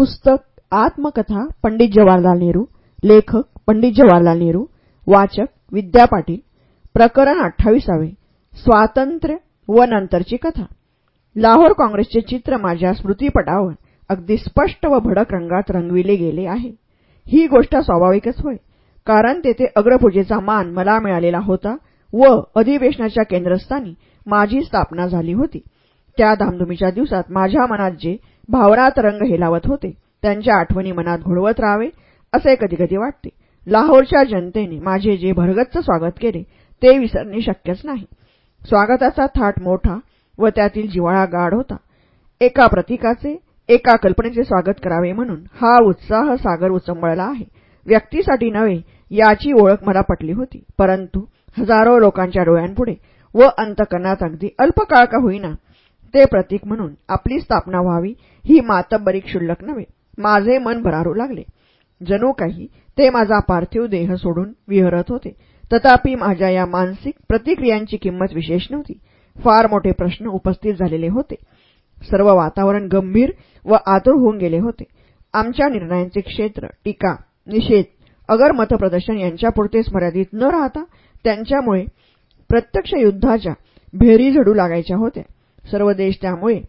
पुस्तक आत्मकथा पंडित जवाहरलाल नेहरू लेखक पंडित जवाहरलाल नेहरू वाचक विद्या पाटील प्रकरण अठ्ठावीसावे स्वातंत्र्य व नंतरची कथा. लाहोर काँग्रेसचे चित्र माझ्या स्मृतीपटावर अगदी स्पष्ट व भडक रंगात रंगविले गेले आहे. ही गोष्ट स्वाभाविकच होय कारण तेथे अग्रपूजेचा मान मला मिळालेला होता व अधिवेशनाच्या केंद्रस्थानी माझी स्थापना झाली होती. त्या धामधुमीच्या दिवसात माझ्या मनात जे भावनात रंग हेलावत होते. त्यांच्या आठवणी मनात घोळवत राहावे असे कधीकधी वाटते. लाहोरच्या जनतेने माझे जे भरगच्च स्वागत केले ते विसरणे शक्यच नाही. स्वागताचा थाट मोठा व त्यातील जिवाळा गाढ होता. एका प्रतीकाचे एका कल्पनेचे स्वागत करावे म्हणून हा उत्साह सागर उचंबळला आहे. व्यक्तीसाठी नव्हे याची ओळख मला पटली होती. परंतु हजारो लोकांच्या डोळ्यांपुढे व अंतकरणात अगदी अल्पकाळ का होईना ते प्रतीक म्हणून आपली स्थापना व्हावी ही मातब्बरीक क्षुल्लक नव्हे. माझे मन भरारू लागले. जणू काही ते माझा पार्थिव देह सोडून विहरत होते. तथापि माझ्या या मानसिक प्रतिक्रियांची किंमत विशेष नव्हती. फार मोठे प्रश्न उपस्थित झालेले होते. सर्व वातावरण गंभीर व आतुर होऊन गेले होते. आमच्या निर्णयांचे क्षेत्र टीका निषेध अगर मतप्रदर्शन यांच्यापुरतेच मर्यादित न राहता त्यांच्यामुळे प्रत्यक्ष युद्धाच्या भेरी झडू लागायच्या होत्या. सर्व देश त्यामुळे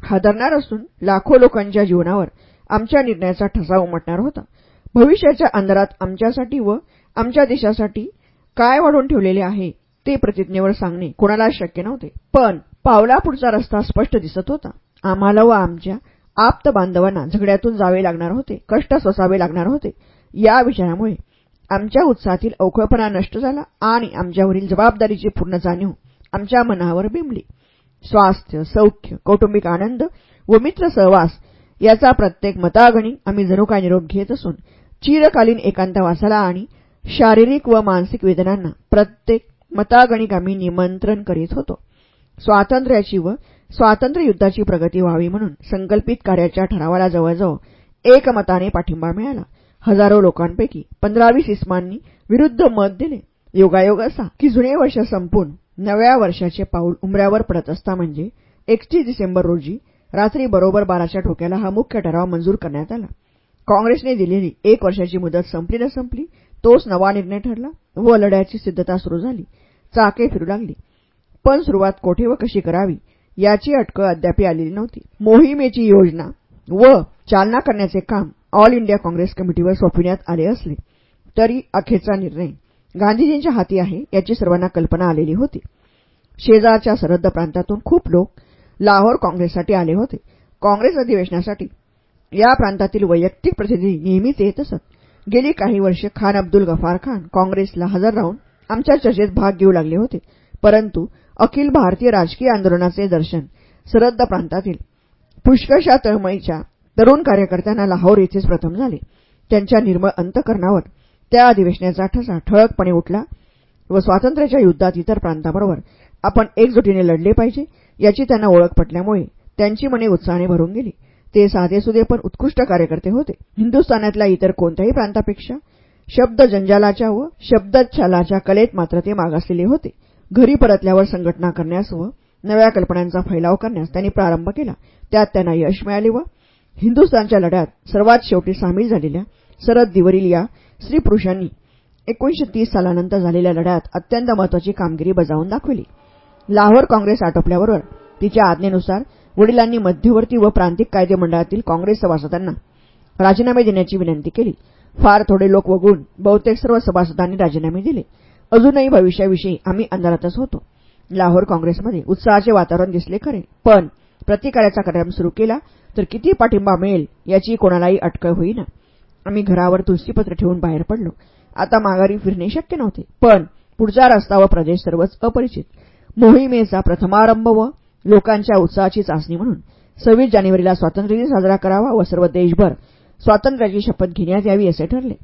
हादरणार असून लाखो लोकांच्या जीवनावर आमच्या निर्णयाचा ठसा उमटणार होता. भविष्याच्या अंधारात आमच्यासाठी व आमच्या देशासाठी काय वाढून ठेवलेले आहे ते प्रतिज्ञेवर सांगणे कोणाला शक्य नव्हते. पण पावलापुढचा रस्ता स्पष्ट दिसत होता. आम्हाला व आमच्या आप्त बांधवांना झगड्यातून जावे लागणार होते कष्ट सोसावे लागणार होते. या विचारामुळे आमच्या उत्साहातील अवखळपणा नष्ट झाला आणि आमच्यावरील जबाबदारीची पूर्ण जाणीव आमच्या मनावर बिंबली. स्वास्थ्य सौख्य कौटुंबिक आनंद व मित्र सहवास याचा प्रत्येक मतागणी आम्ही जणू काय निरोप घेत असून चिरकालीन एकांतवासाला आणि शारीरिक व मानसिक वेदनांना प्रत्येक मतागणिक आम्ही निमंत्रण करीत होतो. स्वातंत्र्याची व स्वातंत्र्य युद्धाची प्रगती व्हावी म्हणून संकल्पित कार्याच्या ठरावाला जवळजवळ एकमताने पाठिंबा मिळाला. हजारो लोकांपैकी पंधरावीस इस्मांनी विरुद्ध मत दिले. योगायोग असा की जुने वर्ष संपून नव्या वर्षाचे पाऊल उमऱ्यावर पडत असता म्हणजे एकतीस डिसेंबर रोजी रात्री बरोबर बाराच्या ठोक्याला हा मुख्य ठराव मंजूर करण्यात आला. काँग्रेसने दिलेली एक वर्षाची मुदत संपली न संपली तोच नवा निर्णय ठरला व लढ्याची सिद्धता सुरू झाली. चाके फिरू लागली. पण सुरुवात कोठे व कशी करावी याची अटकळ अद्याप आलेली नव्हती. मोहिमेची योजना व चालना करण्याचे काम ऑल इंडिया काँग्रेस कमिटीवर सोपविण्यात आले असले तरी अखेरचा निर्णय गांधीजींच्या हाती आहे याची सर्वांना कल्पना आलेली होती. शेजारच्या सरहद्द प्रांतातून खूप लोक लाहोर काँग्रेससाठी आले होते. काँग्रेस अधिवेशनासाठी या प्रांतातील वैयक्तिक प्रतिनिधी नेहमीच येत असत. गेली काही वर्षे खान अब्दुल गफार खान काँग्रेसला हजर राहून आमच्या चर्चेत भाग घेऊ लागले होते. परंतु अखिल भारतीय राजकीय आंदोलनाचे दर्शन सरहद्द प्रांतातील पुष्कळशा तळमळीच्या तरुण कार्यकर्त्यांना लाहोर येथेच प्रथम झाले. त्यांच्या निर्मळ अंतकरणावर त्या अधिवेशनाचा ठसा ठळकपणे उठला व स्वातंत्र्याच्या युद्धात इतर प्रांताबरोबर आपण एकजुटीने लढले पाहिजे याची त्यांना ओळख पटल्यामुळे त्यांची मने उत्साहाने भरून गेली. ते साधेसुधे पण उत्कृष्ट कार्यकर्ते होते. हिंदुस्थानातल्या इतर कोणत्याही प्रांतापेक्षा शब्द जंजालाच्या व शब्दच्छालाच्या कलेत मात्र ते मागासलेले होते. घरी परतल्यावर संघटना करण्यास व नव्या कल्पनांचा फैलाव करण्यास त्यांनी प्रारंभ केला. त्यात त्यांना यश मिळाले व हिंदुस्थानच्या लढ्यात सर्वात शेवटी सामील झालेल्या सरद दिवरील या स्त्री पुरुषांनी एकोणीशे तीस सालानंतर झालेल्या लढ्यात अत्यंत महत्वाची कामगिरी बजावून दाखवली. लाहोर काँग्रेस आटोपल्याबरोबर तिच्या आज्ञेनुसार वडिलांनी मध्यवर्ती व प्रांतिक कायदे मंडळातील काँग्रेस सभासदांना राजीनामे देण्याची विनंती केली. फार थोडे लोक वगळून बहुतेक सर्व सभासदांनी राजीनामे दिले. अजूनही भविष्याविषयी आम्ही अंधारातच होतो. लाहोर काँग्रेसमध्ये उत्साहाचे वातावरण दिसले खरे. पण प्रतिकाराचा कार्यक्रम सुरू केला तर किती पाठिंबा मिळेल याची कोणालाही अटकळ होईना. आम्ही घरावर तुलसीपत्र ठेवून बाहेर पडलो. आता माघारी फिरणे शक्य नव्हते पण पुढचा रस्ता व प्रदेश सर्वच अपरिचित. मोहिमेचा प्रथमारंभ व लोकांच्या उत्साहाची चाचणी म्हणून सव्वीस जानेवारीला स्वातंत्र्यदिन साजरा करावा व सर्व देशभर स्वातंत्र्याची शपथ घेण्यात यावी असे ठरले.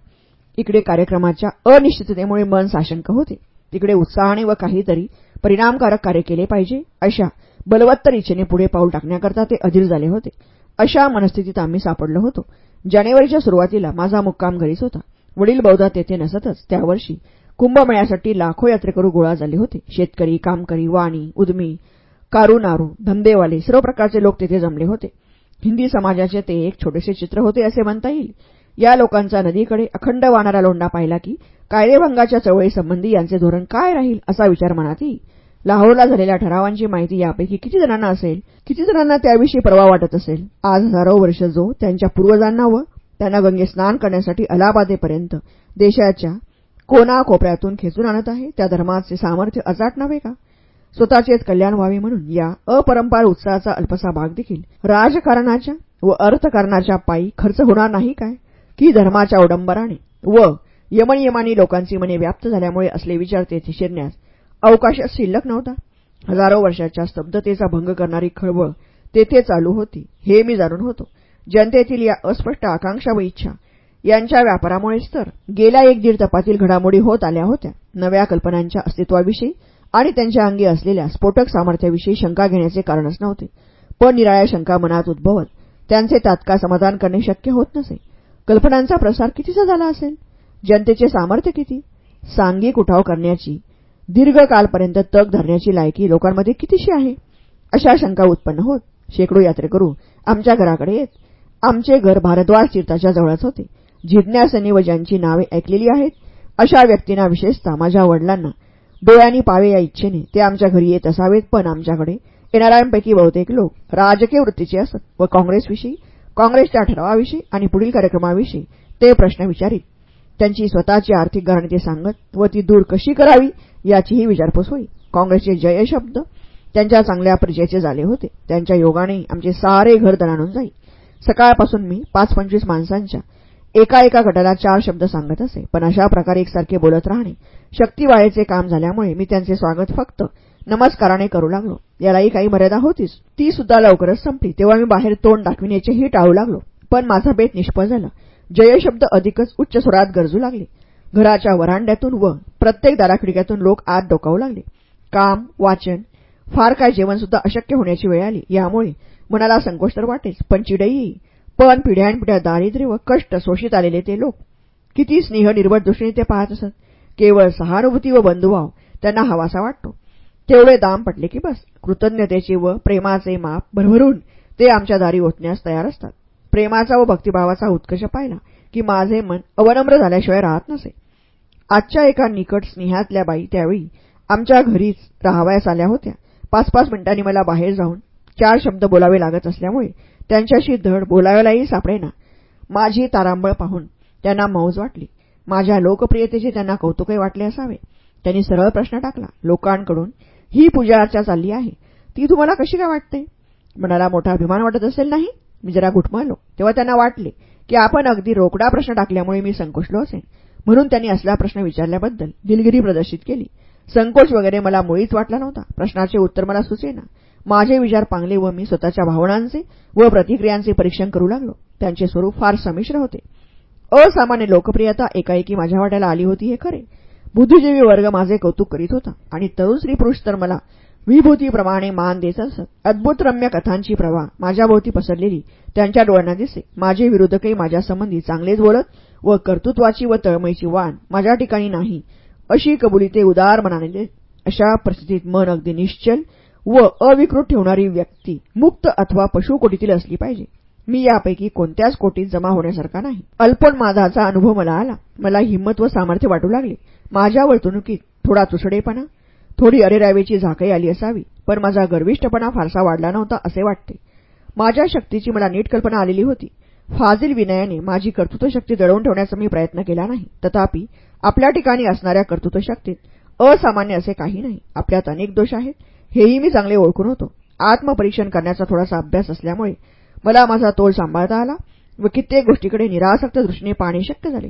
इकडे कार्यक्रमाच्या अनिश्चिततेमुळे मन साशंक होते. तिकडे उत्साहाने व काहीतरी परिणामकारक कार्य केले पाहिजे अशा बलवत्तर इच्छेने पुढे पाऊल टाकण्याकरता ते अधीर झाले होते. अशा मनस्थितीत आम्ही सापडलो होतो. जानेवारीच्या सुरुवातीला माझा मुक्काम घरीच होता. वडील बौद्धात तेथे नसतच. त्यावर्षी कुंभमेळ्यासाठी लाखो यात्रेकरू गोळा झाले होते. शेतकरी कामकरी वाणी उद्मी कारू नारू धंदेवाले सर्व प्रकारचे लोक तेथे जमले होते. हिंदी समाजाचे ते एक छोटेसे चित्र होते असे म्हणता येईल. या लोकांचा नदीकडे अखंड वाहणारा लोंढा पाहिला की कायदेभंगाच्या चळवळीसंबंधी यांचे धोरण काय राहील असा विचार मनात येईल. लाहोरला झालेल्या ठरावांची माहिती यापैकी किती जणांना असेल किती जणांना त्याविषयी परवा वाटत असेल आज हजारो वर्ष जो त्यांच्या पूर्वजांना व त्यांना गंगे स्नान करण्यासाठी अलाहाबादेपर्यंत देशाच्या कोनाकोपऱ्यातून खेचून आणत आहे त्या धर्माचे सामर्थ्य अचाट नव्हे का? स्वतःचेच कल्याण व्हावे म्हणून या अपरंपार उत्साहाचा अल्पसा भाग देखील राजकारणाच्या व अर्थकारणाच्या पायी खर्च होणार नाही काय? की धर्माच्या अवडंबराने व यमनियमानी लोकांची मने व्याप्त झाल्यामुळे असले विचार तेथे शिरण्यास अवकाशात शिल्लक नव्हता. हजारो वर्षाच्या स्तब्धतेचा भंग करणारी खळबळ तेथे चालू होती हे मी जाणून होतो. जनतेतील या अस्पष्ट आकांक्षा व इच्छा यांच्या व्यापारामुळेच तर गेल्या एक दीड तपातील घडामोडी होत आल्या होत्या. नव्या कल्पनांच्या अस्तित्वाविषयी आणि त्यांच्या अंगी असलेल्या स्फोटक सामर्थ्याविषयी शंका घेण्याचे कारणच नव्हते. पण निराळ्या शंका मनात उद्भवत त्यांचे तात्काळ समाधान करणे शक्य होत नसे. कल्पनांचा प्रसार कितीचा झाला असेल? जनतेचे सामर्थ्य किती? सांघिक उठाव करण्याची दीर्घकालपर्यंत तग धरण्याची लायकी लोकांमध्ये कितीशी आहे? अशा शंका उत्पन्न होत. शेकडो यात्रेकरू आमच्या घराकडे येत. आमचे घर भारद्वाज तीर्थाच्या जवळच होते. जिज्ञासनी व ज्यांची नावे ऐकलेली आहेत अशा व्यक्तींना विशेषतः माझ्या वडिलांना डोळ्यांनी पावे या इच्छेने ते आमच्या घरी येत असावेत पण आमच्याकडे येणाऱ्यांपैकी बहुतेक लोक राजकीय वृत्तीचे असत व काँग्रेसविषयी काँग्रेसच्या ठरावाविषयी आणि पुढील कार्यक्रमाविषयी ते प्रश्न विचारित. त्यांची स्वतःची आर्थिक गारणी सांगत व ती दूर कशी करावी याचीही विचारपूस होई. काँग्रेसचे जय शब्द त्यांच्या चांगल्या परिचयाचे झाले होते. त्यांच्या योगाने आमचे सारे घर दणाणून जाई. सकाळपासून मी पाच पंचवीस माणसांच्या एका एका गटाला चार शब्द सांगत असे. पण अशा प्रकारे एकसारखे बोलत राहणे शक्तीवाळेचे काम झाल्यामुळे मी त्यांचे स्वागत फक्त नमस्काराने करू लागलो. यालाही काही मर्यादा होतीच. ती सुद्धा लवकरच संपली. तेव्हा मी बाहेर तोंड दाखविण्याचेही टाळू लागलो. पण माझा बेत निष्फळ झाला. जयशब्द अधिकच उच्च स्वरात गरजू लागले. घराच्या वरांड्यातून व प्रत्येक दाराखिडक्यातून लोक आत डोकावू लागले. काम वाचन फार काय जेवणसुद्धा अशक्य होण्याची वेळ आली. यामुळे मनाला संकोच तर वाटेल पण चिडई पण पिढ्यानपिढ्या दारिद्र्य व कष्ट शोषित आलेले ते लोक. किती स्नेह निर्भर दृष्टीने ते पाहत असत. केवळ सहानुभूती व बंधुभाव त्यांना हवासा वाटतो. तेवढे दाम पटले की बस. कृतज्ञतेचे व प्रेमाचे माप भरभरून ते आमच्या दारी ओतण्यास तयार असतात. प्रेमाचा व भक्तिभावाचा उत्कर्ष पाहिला की माझे मन अवनम्र झाल्याशिवाय राहत नसे. आजच्या एका निकट स्नेहातल्या बाई त्यावेळी आमच्या घरीच राहावयास आल्या होत्या. पाच पाच मिनिटांनी मला बाहेर जाऊन चार शब्द बोलावे लागत असल्यामुळे त्यांच्याशी धड बोलायलाही सापडेना. माझी तारांबळ पाहून त्यांना मौज वाटली. माझ्या लोकप्रियतेचे त्यांना कौतुकही वाटले असावे. त्यांनी सरळ प्रश्न टाकला लोकांकडून ही पूजा अर्चा चालली आहे. ती तुम्हाला कशी काय वाटते? मनाला मोठा अभिमान वाटत असेल नाही? मी जरा घुटमळलो. तेव्हा त्यांना वाटले की आपण अगदी रोकडा प्रश्न टाकल्यामुळे मी संकोचलो असेन. म्हणून त्यांनी असला प्रश्न विचारल्याबद्दल दिलगिरी प्रदर्शित केली. संकोच वगैरे मला मुळीच वाटला नव्हता. प्रश्नाचे उत्तर मला सुचेना. माझे विचार पांगले व मी स्वतःच्या भावनांचे व प्रतिक्रियांचे परीक्षण करू लागलो. त्यांचे स्वरूप फार समिश्र होते. असामान्य लोकप्रियता एकाएकी माझ्या वाट्याला आली होती हे खरे. बुद्धिजीवी वर्ग माझे कौतुक करीत होता. आणि तरुण स्त्री पुरुष तर मला विभूतीप्रमाणे मान देत असत. अद्भुत रम्य कथांची प्रवाह माझ्याभोवती पसरलेली त्यांच्या डोळ्यांना दिसे माझे विरोधकही माझ्यासंबंधी चांगलेच बोलत व कर्तृत्वाची व तळमळीची वाण माझ्या ठिकाणी नाही. अशी कबुली ते उदार मनाने देत अशा परिस्थितीत मन अगदी निश्चल व अविकृत ठेवणारी व्यक्ती मुक्त अथवा पशुकोटीतील असली पाहिजे. मी यापैकी कोणत्याच कोटीत जमा होण्यासारखा नाही. अल्पोन्मादाचा अनुभव मला आला. मला हिंमत व सामर्थ्य वाटू लागले. माझ्या वर्तणुकीत थोडा तुसडेपणा थोडी अरेरावीची झाकई आली असावी पण माझा गर्विष्टपणा फारसा वाढला नव्हता असे वाटते. माझ्या शक्तीची मला नीट कल्पना आलेली होती. फाजील विनयाने माझी कर्तृत्वशक्ती दडवून ठेवण्याचा मी प्रयत्न केला नाही. तथापि आपल्या ठिकाणी असणाऱ्या कर्तृत्वशक्तीत असामान्य असे काही नाही. आपल्यात अनेक दोष आहेत. हेही मी चांगले ओळखून होतो. आत्मपरीक्षण करण्याचा थोडासा अभ्यास असल्यामुळे मला माझा तोल सांभाळता आला व कित्येक गोष्टीकडे निरासक्त दृष्टीने पाहणे शक्य झाले.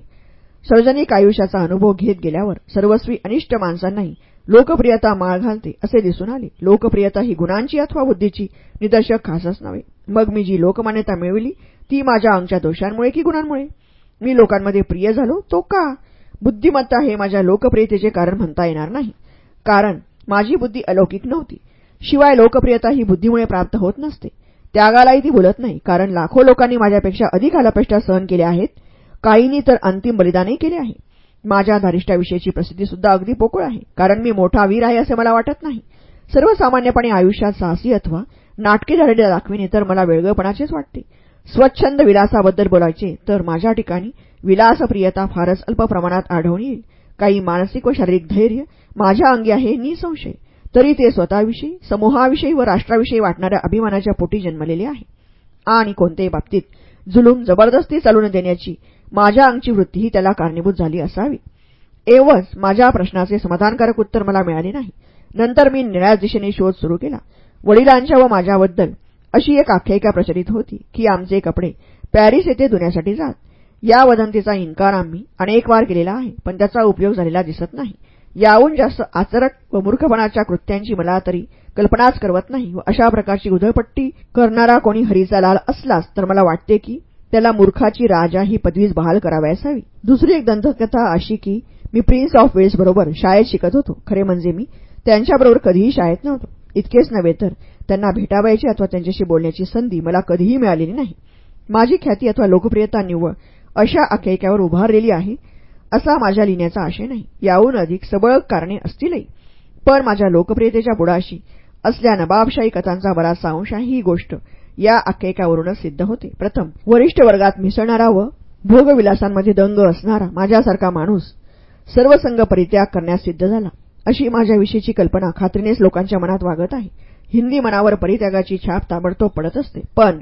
सार्वजनिक आयुष्याचा अनुभव घेत गेल्यावर सर्वस्वी अनिष्ट माणसांनाही लोकप्रियता माळ घालते असे दिसून आले. लोकप्रियता ही गुणांची अथवा बुद्धीची निदर्शक खासच नव्हे. मग मी जी लोकमान्यता मिळविली ती माझ्या अंगच्या दोषांमुळे की गुणांमुळे? मी लोकांमध्ये प्रिय झालो तो का? बुद्धिमत्ता हे माझ्या लोकप्रियतेचे कारण म्हणता येणार नाही. कारण माझी बुद्धी अलौकिक नव्हती. शिवाय लोकप्रियता ही बुद्धीमुळे प्राप्त होत नसते. त्यागालाही ती बोलत नाही. कारण लाखो लोकांनी माझ्यापेक्षा अधिक आलापेष्टा सहन केल्या आहेत. काहींनी तर अंतिम बलिदानही केले आहे. माझ्या धारिष्टाविषयीची प्रसिद्धीसुद्धा अगदी पोकळ आहे. कारण मी मोठा वीर आहे असे मला वाटत नाही. सर्वसामान्यपणे आयुष्यात साहसी अथवा नाटकी झालेल्या दाखविणे तर मला वेळगळपणाचेच वाटते. स्वच्छंद विलासाबद्दल बोलायचे तर माझ्या ठिकाणी विलासप्रियता फारच अल्प प्रमाणात आढळून येईल. काही मानसिक व शारीरिक धैर्य माझ्या अंगी आहे निसंशय तरी ते स्वतःविषयी समूहाविषयी व राष्ट्राविषयी वाटणाऱ्या अभिमानाच्या पोटी जन्मलेले आहे. आणि कोणत्याही बाबतीत जुलूम जबरदस्ती चालून देण्याची माझ्या अंगची वृत्तीही त्याला कारणीभूत झाली असावी. एवच माझ्या प्रश्नाचे समाधानकारक उत्तर मला मिळाले नाही. नंतर मी निळ्याच दिशेने शोध सुरू केला. वडिलांच्या व माझ्याबद्दल अशी एक आख्यायिका प्रचलित होती की आमचे कपडे पॅरिस येथे धुण्यासाठी जात. या वदंतीचा इन्कार आम्ही अनेक वार केलेला आहे पण त्याचा उपयोग झालेला दिसत नाही. याहून जास्त आचरट व मूर्खपणाच्या कृत्यांची मला तरी कल्पनाच करवत नाही व अशा प्रकारची उधळपट्टी करणारा कोणी हरीचा लाल असलाच तर मला वाटते की त्याला मूर्खाची राजा ही पदवीच बहाल करावयास हवी दुसरी एक दंतकथा अशी की मी प्रिन्स ऑफ वेल्स बरोबर शाळेत शिकत होतो. खरे म्हणजे मी त्यांच्याबरोबर कधीही शाळेत नव्हतो. इतकेच नव्हे तर त्यांना भेटावायची अथवा त्यांच्याशी बोलण्याची संधी मला कधीही मिळालेली नाही. माझी ख्याती अथवा लोकप्रियता निव्वळ अशा आख्यायिकावर उभारलेली आहे असा माझ्या लिहिण्याचा आशय नाही. याहून अधिक सबळ कारणे असतीलही. पण माझ्या लोकप्रियतेच्या बुडाशी असल्या नबाबशाही कथांचा बराचसा अंश आहे ही गोष्ट. या आख्यायिकावरूनच सिद्ध होते. प्रथम वरिष्ठ वर्गात मिसळणारा व भोगविलासांमध्ये दंग असणारा माझ्यासारखा माणूस सर्वसंग परित्याग करण्यास सिद्ध झाला. अशी माझ्याविषयीची कल्पना खात्रीनेच लोकांच्या मनात वागत आहे. हिंदी मनावर परित्यागाची छाप ताबडतोब पडत असते. पण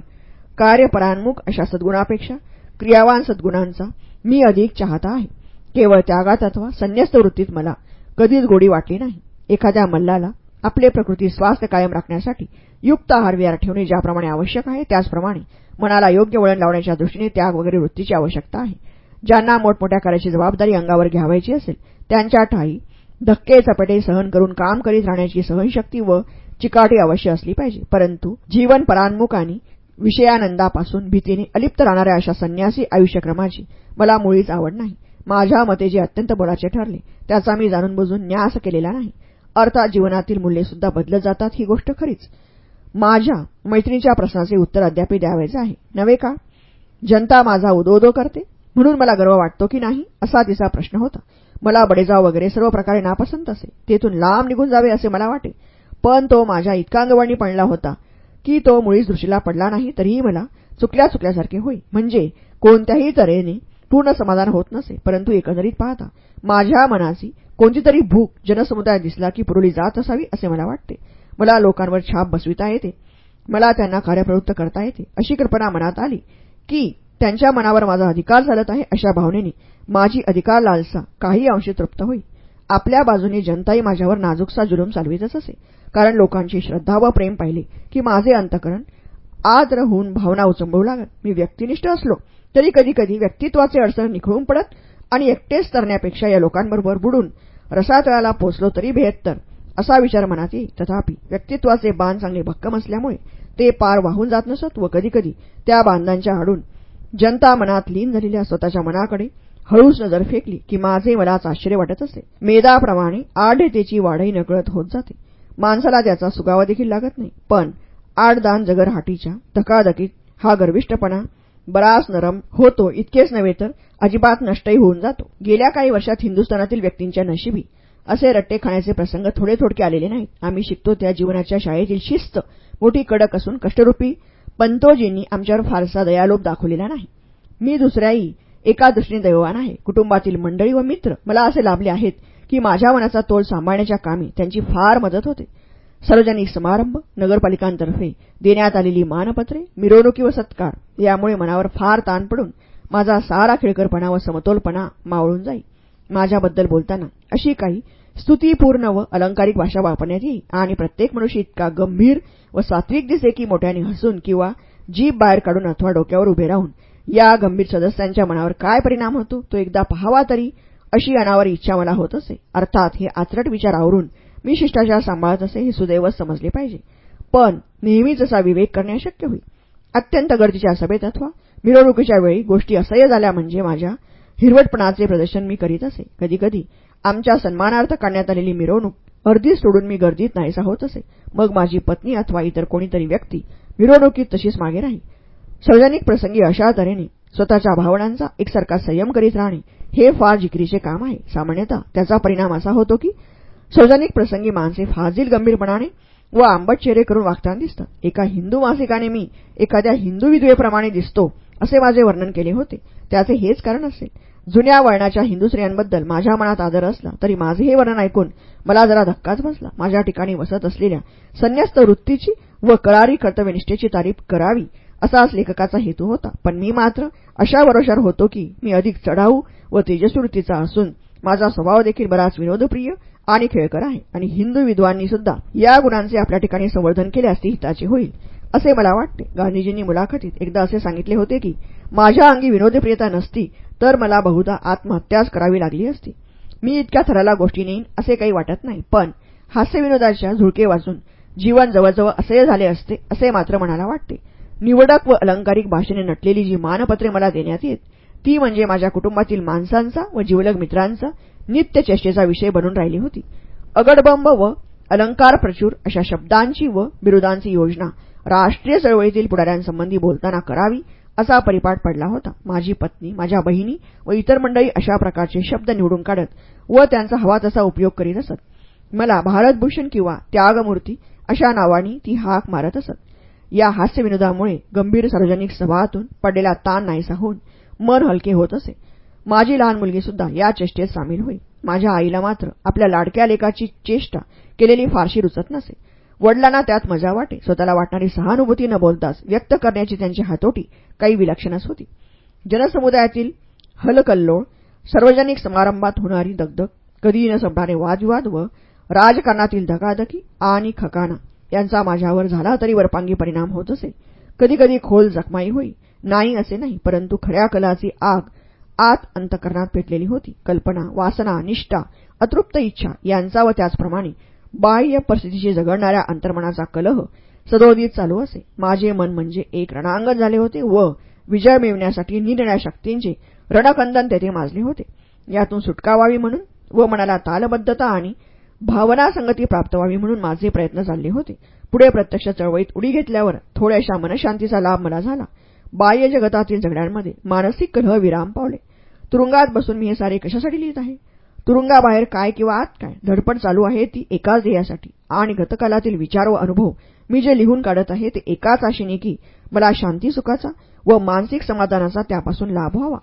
कार्यपरान्मुख अशा सद्गुणापेक्षा क्रियावान सद्गुणांचा मी अधिक चाहता आहे. केवळ त्यागात अथवा संन्यस्त वृत्तीत मला कधीच गोडी वाटली नाही. एखाद्या मल्लाला आपले प्रकृती स्वास्थ्य कायम राखण्यासाठी युक्त आहार विहार ठेवणे ज्याप्रमाणे आवश्यक आहे त्याचप्रमाणे मनाला योग्य वळण लावण्याच्या दृष्टीने त्याग वगैरे वृत्तीची आवश्यकता आहे. ज्यांना मोठमोठ्या कार्याची जबाबदारी अंगावर घ्यावायची असेल त्यांच्या ठाई धक्के चपटे सहन करून काम करीत राहण्याची सहनशक्ती व चिकाटी अवश्य असली पाहिजे. परंतु जीवन परान्मुख आणि विषयानंदापासून भीतीने अलिप्त राहणाऱ्या अशा संन्यासी आयुष्यक्रमाची मला मुळीच आवड नाही. माझ्या मते जे अत्यंत बळाचे ठरले त्याचा मी जाणून बुजून न्यास केलेला नाही. अर्थात जीवनातील मूल्ये सुद्धा बदलत जातात ही गोष्ट खरीच. माझ्या मैत्रिणीच्या प्रश्नाचे उत्तर अद्याप द्यावायचे आहे. नव्हे का? जनता माझा उदोदो करते. म्हणून मला गर्व वाटतो की नाही असा तिचा प्रश्न होता. मला बडेजाव वगैरे सर्व प्रकारे नापसंत असे. तेथून लांब निघून जावे असे मला वाटे. पण तो माझ्या इतका अंगवळणी पडला होता की तो मुळीच दृष्टीला पडला नाही तरीही मला चुकल्या चुकल्यासारखे होई. म्हणजे कोणत्याही तऱ्हेने पूर्ण समाधान होत नसे परंतु एकंदरीत पाहता माझ्या मनाची कोणतीतरी भूक जनसमुदायात दिसला की पुरवली जात असावी असे मला वाटते. मला लोकांवर छाप बसविता येते. मला त्यांना कार्यप्रवृत्त करता येते. अशी कल्पना मनात आली की त्यांच्या मनावर माझा अधिकार चालत आहे अशा भावनेने माझी अधिकार लालसा काही अंशी तृप्त होई. आपल्या बाजूने जनताही माझ्यावर नाजूकसा जुलूम चालवितच असे. कारण लोकांची श्रद्धा व प्रेम पाहिले की माझे अंतकरण आद्र होऊन भावना उचंबळू लागत मी व्यक्तिनिष्ठ असलो तरी कधी कधी व्यक्तित्वाचे अडचण निखळून पडत आणि एकटेच तरण्यापेक्षा या लोकांबरोबर बुडून रसातळाला पोचलो तरी बेहत्तर असा विचार मनात येई तथापि व्यक्तित्वाचे बांध चांगले भक्कम असल्यामुळे ते पार वाहून जात नसत व कधीकधी त्या बांधांच्या आडून जनता मनात लीन झालेल्या स्वतःच्या मनाकडे हळूच नजर फेकली की माझे मलाच आश्चर्य वाटत असे. मेदाप्रमाणे आढतेची वाढही नकळत होत जाते. माणसाला त्याचा सुगावा देखील लागत नाही. पण आडदान जगरहाटीच्या धकाधकीत हा गर्विष्टपणा बराच नरम होतो इतकेच नव्हे तर अजिबात नष्टही होऊन जातो. गेल्या काही वर्षात हिंदुस्थानातील व्यक्तींच्या नशिबी असे रट्टे खाण्याचे प्रसंग थोडे थोडके आलेले नाहीत. आम्ही शिकतो त्या जीवनाच्या शाळेतील शिस्त मोठी कडक असून कष्टरूपी. पंतोजींनी आमच्यावर फारसा दयालोप दाखवलेला नाही. मी दुसऱ्याही एका दृष्टीने दैवान आहे. कुटुंबातील मंडळी व मित्र मला असे लाभले आहेत की माझ्या मनाचा तोल सांभाळण्याच्या कामी त्यांची फार मदत होते. सार्वजनिक समारंभ नगरपालिकांतर्फे देण्यात आलेली मानपत्रे मिरवणुकी व सत्कार यामुळे मनावर फार ताण पडून माझा सारा खेळकरपणा व समतोलपणा मावळून जाई. माझ्याबद्दल बोलताना अशी काही स्तुतीपूर्ण व अलंकारिक भाषा वापरण्यात येईल आणि प्रत्येक मनुष्य इतका गंभीर व सात्विक दिसे की मोठ्याने हसून किंवा जीभ बाहेर काढून अथवा डोक्यावर उभे राहून या गंभीर सदस्यांच्या मनावर काय परिणाम होतो तो एकदा पहावा तरी अशी अनावर इच्छा मला होत असे. अर्थात हे आचरट विचार आवरून मी शिष्टाचार सांभाळत असे हे सुदैवच समजले पाहिजे. पण नेहमीच असा विवेक करणे अशक्य होईल अत्यंत गर्दीच्या सभेत अथवा मिरवणुकीच्या वेळी गोष्टी असह्य झाल्या म्हणजे माझ्या हिरवटपणाचे प्रदर्शन मी करीत असे. कधीकधी आमच्या सन्मानार्थ काढण्यात आलेली मिरवणूक अर्धीच सोडून मी गर्दीत नाहीसा होत असे. मग माझी पत्नी अथवा इतर कोणीतरी व्यक्ती मिरवणुकीत तशीच मागे राही. सार्वजनिक प्रसंगी अशा तऱ्हेने स्वतःच्या भावनांचा एकसारखा संयम करीत राहणे हे फार जिकरीचे काम आहे. सामान्यतः त्याचा परिणाम असा होतो की सौजनिक प्रसंगी माणसे फाजील गंभीरपणाने व आंबट चेहरे करून वागताना दिसतात. एका हिंदू मासिकाने मी एखाद्या हिंदू विधवेप्रमाणे दिसतो असे माझे वर्णन केले होते. त्याचे हेच कारण असेल. जुन्या वळणाच्या हिंदू स्त्रियांबद्दल माझ्या मनात आदर असला तरी माझे हे वर्णन ऐकून मला जरा धक्काच बसला. माझ्या ठिकाणी वसत असलेल्या संन्यस्त वृत्तीची व कळारी कर्तव्यनिष्ठेची तारीफ करावी असाच लेखकाचा हेतू होता. पण मी मात्र अशा भरोशावर होतो की मी अधिक चढाऊ व तेजस्वृत्तीचा असून माझा स्वभाव देखील बराच विनोदप्रिय आणि खेळकर आहे. आणि हिंदू विद्वांनी सुद्धा या गुणांचे आपल्या ठिकाणी संवर्धन केल्यास ती हिताचे होईल असे मला वाटते. गांधीजींनी मुलाखतीत एकदा असे सांगितले होते की माझ्या अंगी विनोदप्रियता नसती तर मला बहुधा आत्महत्याच करावी लागली असती. मी इतक्या थराला गोष्टी नेईन असे काही वाटत नाही. पण हास्यविनोदाच्या झुळके वाचून जीवन जवळजवळ असे झाले असते असे मात्र मनाला वाटते. निवडक व अलंकारिक भाषेने नटलेली जी मानपत्रे मला देण्यात येत ती म्हणजे माझ्या कुटुंबातील माणसांचा व जीवलग मित्रांचा नित्य चेष्टेचा विषय बनून राहिली होती. अगडबंब व अलंकार प्रचूर अशा शब्दांची व बिरुदांची योजना राष्ट्रीय चळवळीतील पुढाऱ्यांसंबंधी बोलताना करावी असा परिपाठ पडला होता. माझी पत्नी माझ्या बहिणी व इतर मंडळी अशा प्रकारचे शब्द निवडून काढत व त्यांचा हवा तसा उपयोग करीत असत. मला भारतभूषण किंवा त्यागमूर्ती अशा नावानी ती हाक मारत असत. या हास्यविनोदामुळे गंभीर सार्वजनिक सभातून पडलेला ताण नाहीसा होऊन मन हलके होत असे. माझी लहान मुलगीसुद्धा या चेष्टेत सामील होई माझ्या आईला मात्र आपल्या लाडक्या लेखाची चेष्टा केलेली फारशी रुचत नसे. वडिलांना त्यात मजा वाटे. स्वतःला वाटणारी सहानुभूती न बोलताच व्यक्त करण्याची त्यांची हातोटी काही विलक्षणच होती. जनसमुदायातील हलकल्लोळ सार्वजनिक समारंभात होणारी दगदग कधीही न संपणारे वादविवाद व राजकारणातील धकाधकी आणि खकाना यांचा माझ्यावर झाला तरी वरपांगी परिणाम होत असे. कधीकधी खोल जखमाई होई. नाही असे नाही परंतु खऱ्या कलाची आग आत अंतकरणात पेटलेली होती. कल्पना वासना निष्ठा अतृप्त इच्छा यांचा व त्याचप्रमाणे बाह्य परिस्थितीशी झगडणाऱ्या अंतर्मनाचा कलह सदोदित चालू असे. माझे मन म्हणजे एक रणांगण झाले होते व विजय मिळवण्यासाठी निरण्या शक्तींचे रणकंदन तेथे माजले होते. यातून सुटका व्हावी म्हणून व मनाला तालबद्धता आणि भावना संगती प्राप्त व्हावी म्हणून माझे प्रयत्न चालले होते. पुढे प्रत्यक्ष चळवळीत उडी घेतल्यावर थोड्याशा मनशांतीचा लाभ मला झाला. बाह्य जगतातील झगड्यांमध्ये मानसिक कलह विराम पावले. तुरुंगात बसून मी हे सारे कशासाठी लिहित आहे? तुरुंगाबाहेर काय किंवा आत काय धडपड चालू आहे ती एकाच ध्येयासाठी आणि गतकालातील विचार व अनुभव मी जे लिहून काढत आहे ते एकाच आशेने की मला शांती सुखाचा व मानसिक समाधानाचा त्यापासून लाभ व्हावा.